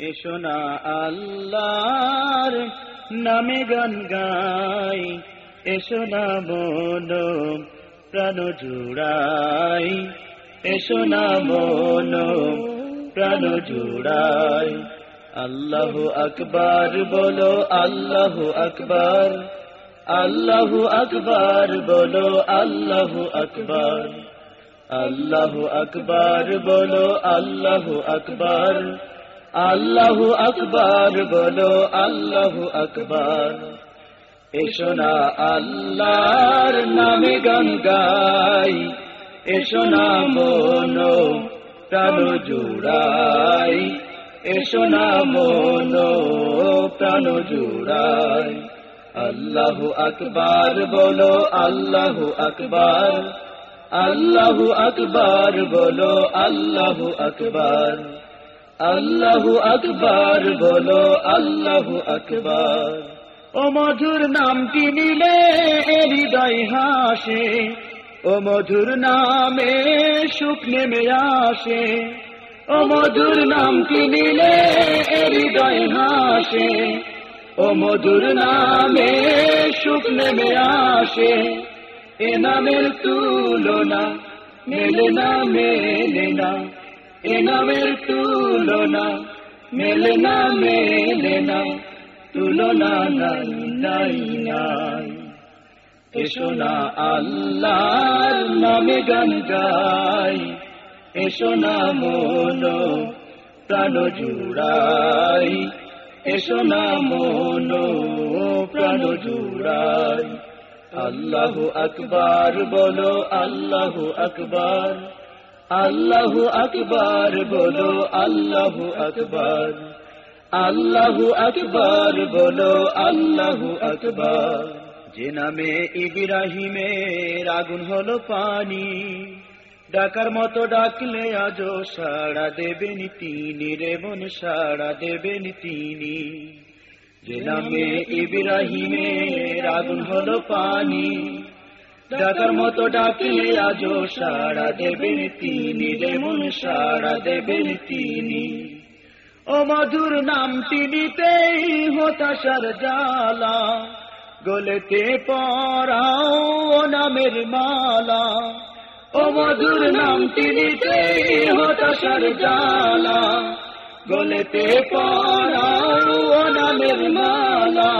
এসো না আল্লাহর নামে গান গাই। এসো না মন প্রাণ জুড়াই। এসো না প্রাণ জুড়াই। আল্লাহ আকবার বলো, আল্লাহ আকবার। আল্লাহ আকবার বলো, আল্লাহ আকবার। আল্লাহ আকবার বলো, আল্লাহ আকবার। আল্লাহ আকবার, বলো আল্লাহ আকবার। এসো না আল্লাহর নামে গান গাই, এসো না মন প্রাণ জুড়াই, এসো না মন প্রাণ জুড়াই। আল্লাহ আকবার, বলো আল্লাহ আকবার। আল্লাহ আকবার, বলো আল্লাহ আকবার। আল্লাহ আকবার, বলো আল্লাহ আকবার। ও মধুর নামটি নিলে হৃদয় হাসে, ও মধুর নামে সুখ নেমে আসে। ও মধুর নামটি নিলে হৃদয় হাসে, ও মধুর নামে সুখ নেমে আসে। এ নামের তুলনা, মেলে না মেলে না। এ নামের তুলনা, মেলে না মেলে না, তুলনা নাই নাই নাই। এসো না আল্লাহর নামে গান গাই, এসো না মন প্রাণ জুড়াই, এসো না মন প্রাণ জুড়াই। আল্লাহ আকবার, বলো আল্লাহ আকবার। আল্লাহ আকবার বলো, আল্লাহ আকবার। আল্লাহ আকবার বলো, আল্লাহ আকবার। যে নামে ইব্রাহিমের আগুন হলো পানি, ডাকার মতো ডাকলে আজও সাড়া দেবেন তিনি রে মন সাড়া দেবেন তিনি। যে নামে ইব্রাহিমের আগুন হলো পানি ডাকার মতো ডাকলে আজও সারা দেবেন তিনি রে সারা দেবেন তিনি। ও মধুর নাম তিনিতেই হতাশার জালা গলেতে পড়াও নামের মালা। ও মধুর নাম তিনিতেই হতাশার জালা গলেতে পড়াও নামের মালা।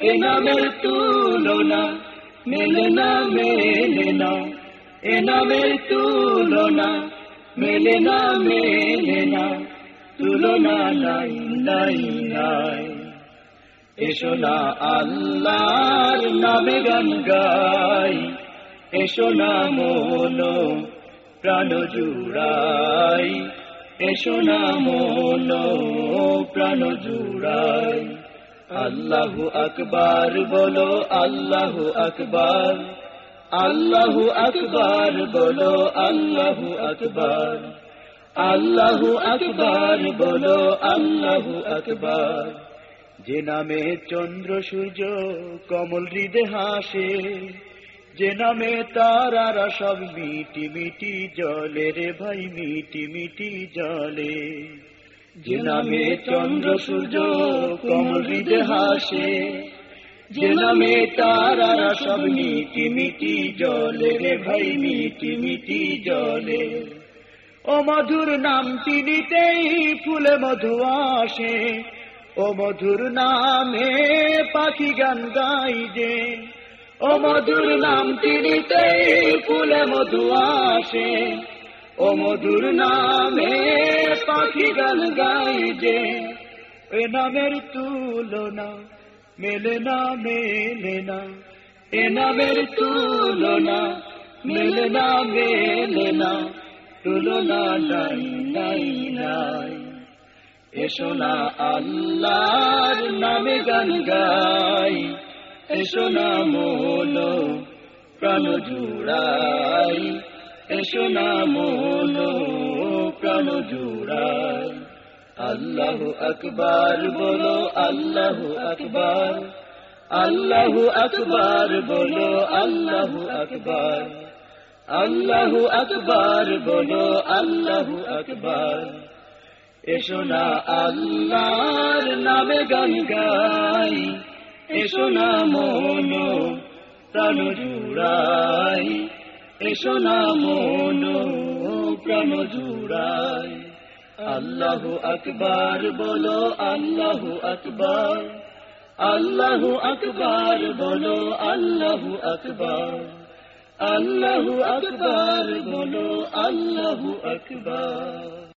এ নামের তুলনা মেলে না মেলে তুলনা মেলে না মেলে না তুলনা নাই নাই নাই। এসো না আল্লাহর নামে গান গাই, এসো না মন, প্রাণ জুড়াই, এসো না মন, প্রাণ জুড়াই। আল্লাহ আকবার বলো, আল্লাহ আকবার। আল্লাহ আকবার বলো, আল্লাহ আকবার। আল্লাহ আকবার বলো, আল্লাহ আকবার। যে নামে চন্দ্র, সূর্য, কমল হৃদে হাসে, যে নামে তারারা সব মিটি মিটি জলে রে ভাই, মিটি মিটি জলে। যে নামে চন্দ্র, সূর্য, কমল হৃদে হাসে যে নামে তারারা সব মিটি মিটি জলে রে ভাই মিটি মিটি জলে। ও মধুর নাম তিনিতেই ফুলে মধু আসে, ও মধুর নামে পাখি গান গাই যে। ও মধুর নাম তিনিতেই ফুলে মধু আসে ও মধুর নামে পাখি গান গাই যে এ নামের তুলনা, মেলে না মেলে না। এ নামের তুলনা, মেলে না মেলে না। তুলনা নাই নাই নাই। এসো না আল্লাহর নামে গান গাই। এসো না মন প্রাণ জুড়াই। এসো না মন প্রাণ জুড়াই আল্লাহ আকবার বলো, আল্লাহ আকবার। আল্লাহ আকবার বলো, আল্লাহ আকবার। আল্লাহ আকবার বলো, আল্লাহ আকবার। এসো না আল্লাহর নামে গান গাই। এসো না মন, প্রাণ জুড়াই। এসো না মন প্রাণ জুড়াই। আল্লাহ আকবার বলো, আল্লাহ আকবার। আল্লাহ আকবার বলো, আল্লাহ আকবার। আল্লাহ আকবার বলো, আল্লাহ আকবার।